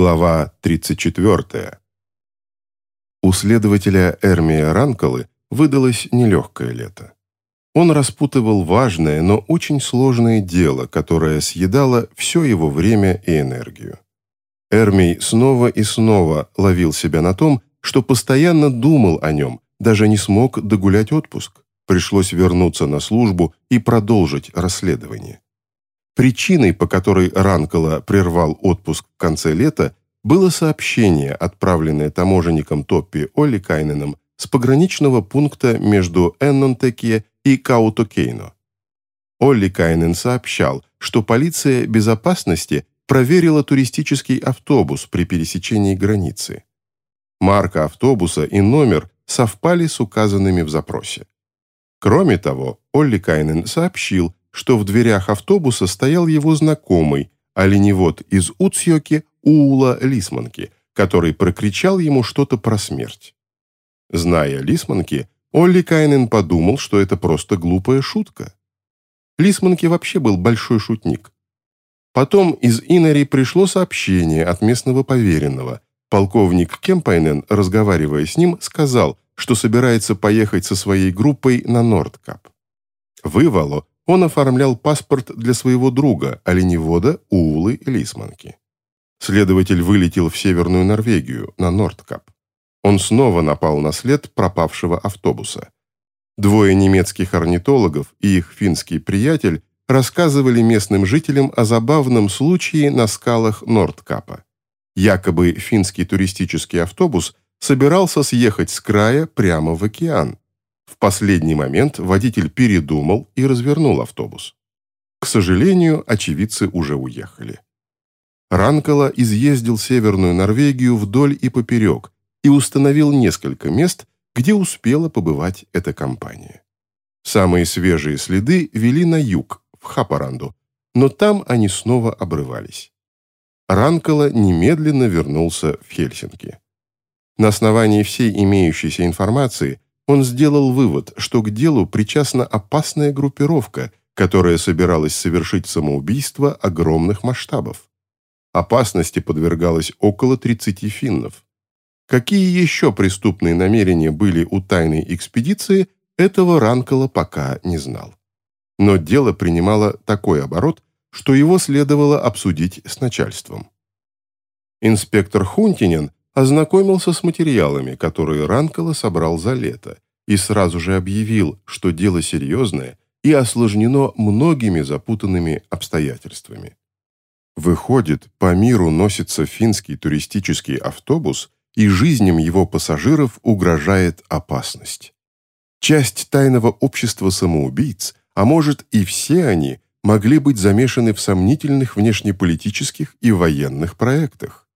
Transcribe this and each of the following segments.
Глава 34. У следователя Эрмия Ранколы выдалось нелегкое лето. Он распутывал важное, но очень сложное дело, которое съедало все его время и энергию. Эрмий снова и снова ловил себя на том, что постоянно думал о нем, даже не смог догулять отпуск. Пришлось вернуться на службу и продолжить расследование. Причиной, по которой Ранкола прервал отпуск в конце лета, было сообщение, отправленное таможенником Топпи Олли Кайненом с пограничного пункта между Эннонтекье и Каутокейно. Олли Кайнен сообщал, что полиция безопасности проверила туристический автобус при пересечении границы. Марка автобуса и номер совпали с указанными в запросе. Кроме того, Олли Кайнен сообщил, что в дверях автобуса стоял его знакомый, оленевод из Уцьёки Уула Лисманки, который прокричал ему что-то про смерть. Зная Лисманки, Олли Кайнен подумал, что это просто глупая шутка. Лисманки вообще был большой шутник. Потом из Инари пришло сообщение от местного поверенного. Полковник Кемпайнен, разговаривая с ним, сказал, что собирается поехать со своей группой на Нордкап. В Ивало он оформлял паспорт для своего друга, оленевода Уулы Лисманки. Следователь вылетел в Северную Норвегию, на Нордкап. Он снова напал на след пропавшего автобуса. Двое немецких орнитологов и их финский приятель рассказывали местным жителям о забавном случае на скалах Нордкапа. Якобы финский туристический автобус собирался съехать с края прямо в океан. В последний момент водитель передумал и развернул автобус. К сожалению, очевидцы уже уехали. Ранкола изъездил Северную Норвегию вдоль и поперек и установил несколько мест, где успела побывать эта компания. Самые свежие следы вели на юг, в Хапаранду, но там они снова обрывались. Ранкола немедленно вернулся в Хельсинки. На основании всей имеющейся информации он сделал вывод, что к делу причастна опасная группировка, которая собиралась совершить самоубийство огромных масштабов. Опасности подвергалось около 30 финнов. Какие еще преступные намерения были у тайной экспедиции, этого Ранкола пока не знал. Но дело принимало такой оборот, что его следовало обсудить с начальством. Инспектор Хунтинен ознакомился с материалами, которые Ранкола собрал за лето, и сразу же объявил, что дело серьезное и осложнено многими запутанными обстоятельствами. Выходит, по миру носится финский туристический автобус, и жизням его пассажиров угрожает опасность. Часть тайного общества самоубийц, а может и все они, могли быть замешаны в сомнительных внешнеполитических и военных проектах.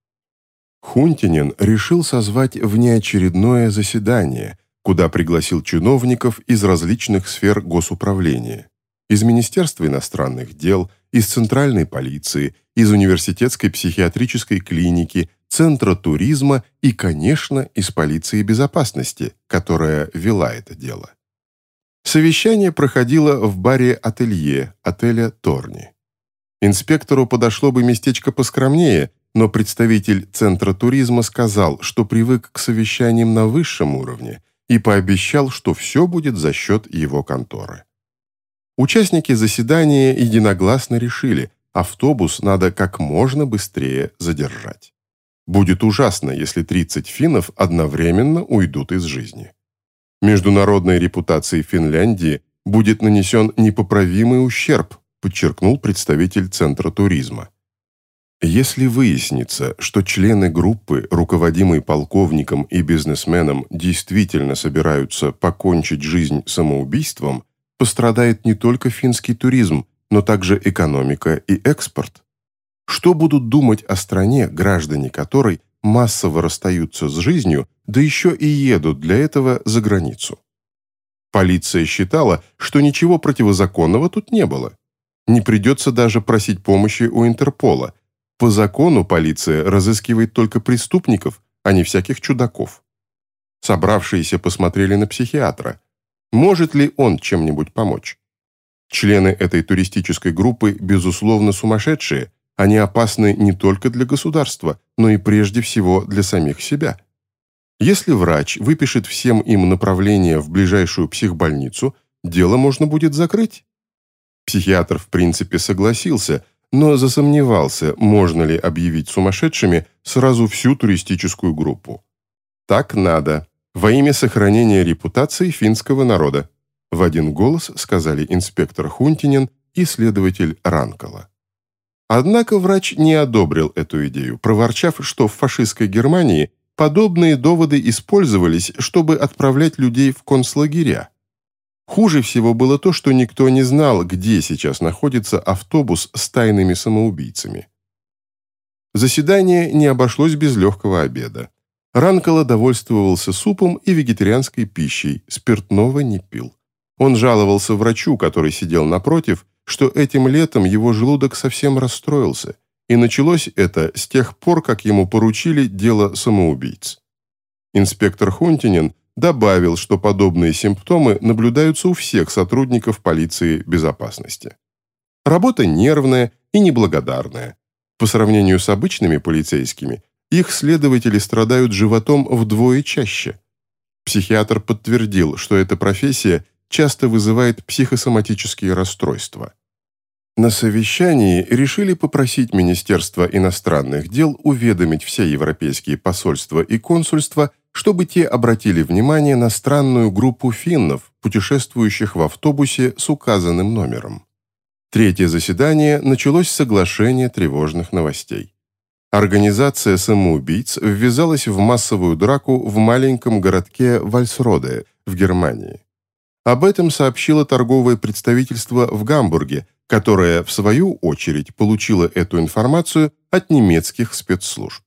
Хунтинин решил созвать внеочередное заседание, куда пригласил чиновников из различных сфер госуправления, из Министерства иностранных дел, из Центральной полиции, из Университетской психиатрической клиники, Центра туризма и, конечно, из полиции безопасности, которая вела это дело. Совещание проходило в баре «Ателье» отеля «Торни». Инспектору подошло бы местечко поскромнее, но представитель Центра туризма сказал, что привык к совещаниям на высшем уровне и пообещал, что все будет за счет его конторы. Участники заседания единогласно решили, автобус надо как можно быстрее задержать. Будет ужасно, если 30 финнов одновременно уйдут из жизни. Международной репутации Финляндии будет нанесен непоправимый ущерб, подчеркнул представитель Центра туризма. Если выяснится, что члены группы, руководимой полковником и бизнесменом, действительно собираются покончить жизнь самоубийством, пострадает не только финский туризм, но также экономика и экспорт. Что будут думать о стране, граждане которой массово расстаются с жизнью, да еще и едут для этого за границу? Полиция считала, что ничего противозаконного тут не было. Не придется даже просить помощи у Интерпола – по закону полиция разыскивает только преступников, а не всяких чудаков. Собравшиеся посмотрели на психиатра. Может ли он чем-нибудь помочь? Члены этой туристической группы, безусловно, сумасшедшие, Они опасны не только для государства, но и прежде всего для самих себя. Если врач выпишет всем им направление в ближайшую психбольницу, дело можно будет закрыть. Психиатр в принципе согласился, но засомневался, можно ли объявить сумасшедшими сразу всю туристическую группу. Так надо, во имя сохранения репутации финского народа, в один голос сказали инспектор Хунтинен и следователь Ранкола. Однако врач не одобрил эту идею, проворчав, что в фашистской Германии подобные доводы использовались, чтобы отправлять людей в концлагеря. Хуже всего было то, что никто не знал, где сейчас находится автобус с тайными самоубийцами. Заседание не обошлось без легкого обеда. Ранкола довольствовался супом и вегетарианской пищей, спиртного не пил. Он жаловался врачу, который сидел напротив, что этим летом его желудок совсем расстроился, и началось это с тех пор, как ему поручили дело самоубийц. Инспектор Хунтинен добавил, что подобные симптомы наблюдаются у всех сотрудников полиции безопасности. Работа нервная и неблагодарная. По сравнению с обычными полицейскими, их следователи страдают животом вдвое чаще. Психиатр подтвердил, что эта профессия часто вызывает психосоматические расстройства. На совещании решили попросить Министерство иностранных дел уведомить все европейские посольства и консульства, чтобы те обратили внимание на странную группу финнов, путешествующих в автобусе с указанным номером. Третье заседание началось с соглашения тревожных новостей. Организация самоубийц ввязалась в массовую драку в маленьком городке Вальсроде в Германии. Об этом сообщило торговое представительство в Гамбурге, которое, в свою очередь, получило эту информацию от немецких спецслужб.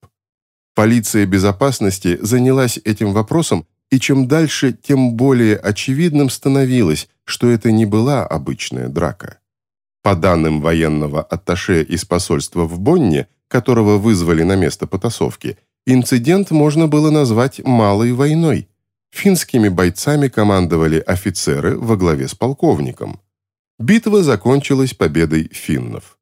Полиция безопасности занялась этим вопросом, и чем дальше, тем более очевидным становилось, что это не была обычная драка. По данным военного атташе из посольства в Бонне, которого вызвали на место потасовки, инцидент можно было назвать «малой войной». Финскими бойцами командовали офицеры во главе с полковником. Битва закончилась победой финнов.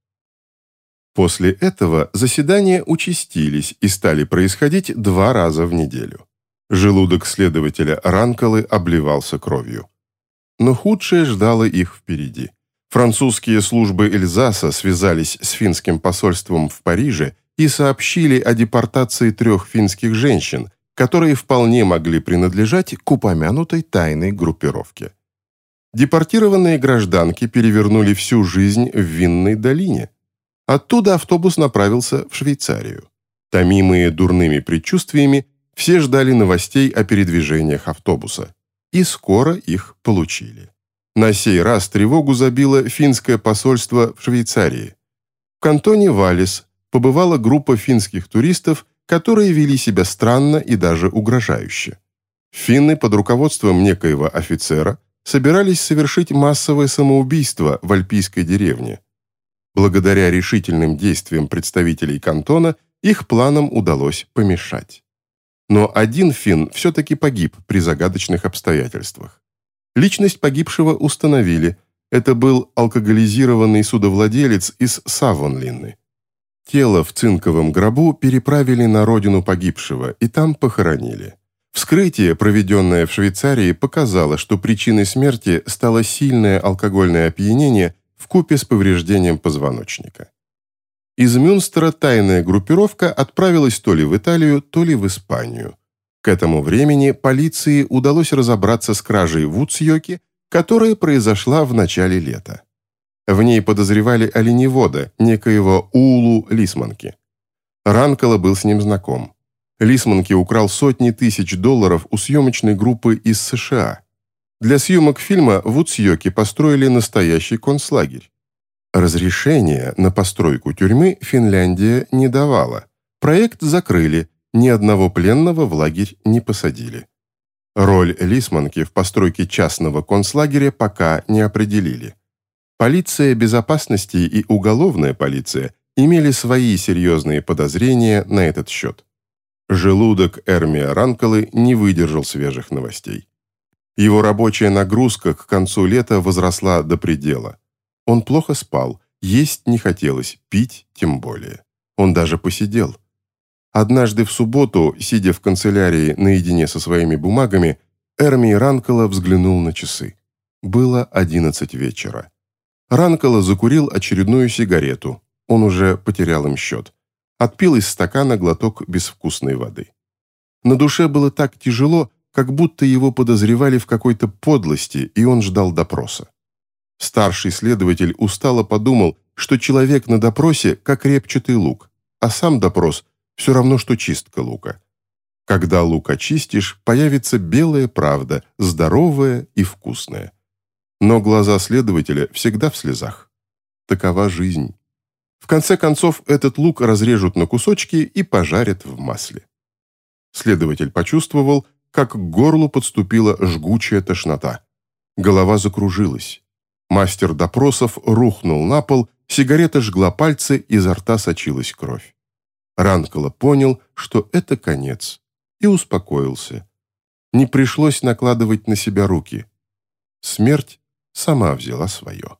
После этого заседания участились и стали происходить два раза в неделю. Желудок следователя Ранколы обливался кровью. Но худшее ждало их впереди. Французские службы Эльзаса связались с финским посольством в Париже и сообщили о депортации трех финских женщин, которые вполне могли принадлежать к упомянутой тайной группировке. Депортированные гражданки перевернули всю жизнь в Винной долине. Оттуда автобус направился в Швейцарию. Томимые дурными предчувствиями, все ждали новостей о передвижениях автобуса. И скоро их получили. На сей раз тревогу забило финское посольство в Швейцарии. В кантоне Валис побывала группа финских туристов, которые вели себя странно и даже угрожающе. Финны под руководством некоего офицера собирались совершить массовое самоубийство в альпийской деревне. Благодаря решительным действиям представителей кантона их планам удалось помешать. Но один финн все-таки погиб при загадочных обстоятельствах. Личность погибшего установили. Это был алкоголизированный судовладелец из Савонлинны. Тело в цинковом гробу переправили на родину погибшего и там похоронили. Вскрытие, проведенное в Швейцарии, показало, что причиной смерти стало сильное алкогольное опьянение в купе с повреждением позвоночника. Из Мюнстера тайная группировка отправилась то ли в Италию, то ли в Испанию. К этому времени полиции удалось разобраться с кражей в Уцьёке, которая произошла в начале лета. В ней подозревали оленевода, некоего Уулу Лисманки. Ранкола был с ним знаком. Лисманки украл сотни тысяч долларов у съемочной группы из США. Для съемок фильма в Уцьёке построили настоящий концлагерь. Разрешения на постройку тюрьмы Финляндия не давала. Проект закрыли, ни одного пленного в лагерь не посадили. Роль Лисманки в постройке частного концлагеря пока не определили. Полиция безопасности и уголовная полиция имели свои серьезные подозрения на этот счет. Желудок Эрмия Ранколы не выдержал свежих новостей. Его рабочая нагрузка к концу лета возросла до предела. Он плохо спал, Есть не хотелось, пить тем более. Он даже посидел. Однажды в субботу, сидя в канцелярии наедине со своими бумагами, Эрми Ранкола взглянул на часы. Было одиннадцать вечера. Ранкола закурил очередную сигарету. Он уже потерял им счет. Отпил из стакана глоток безвкусной воды. На душе было так тяжело, как будто его подозревали в какой-то подлости, и он ждал допроса. Старший следователь устало подумал, что человек на допросе как репчатый лук, а сам допрос все равно, что чистка лука. Когда лук очистишь, появится белая правда, здоровая и вкусная. Но глаза следователя всегда в слезах. Такова жизнь. В конце концов, этот лук разрежут на кусочки и пожарят в масле. Следователь почувствовал, как к горлу подступила жгучая тошнота. Голова закружилась. Мастер допросов рухнул на пол, сигарета жгла пальцы, изо рта сочилась кровь. Ранкола понял, что это конец, и успокоился. Не пришлось накладывать на себя руки. Смерть сама взяла свое.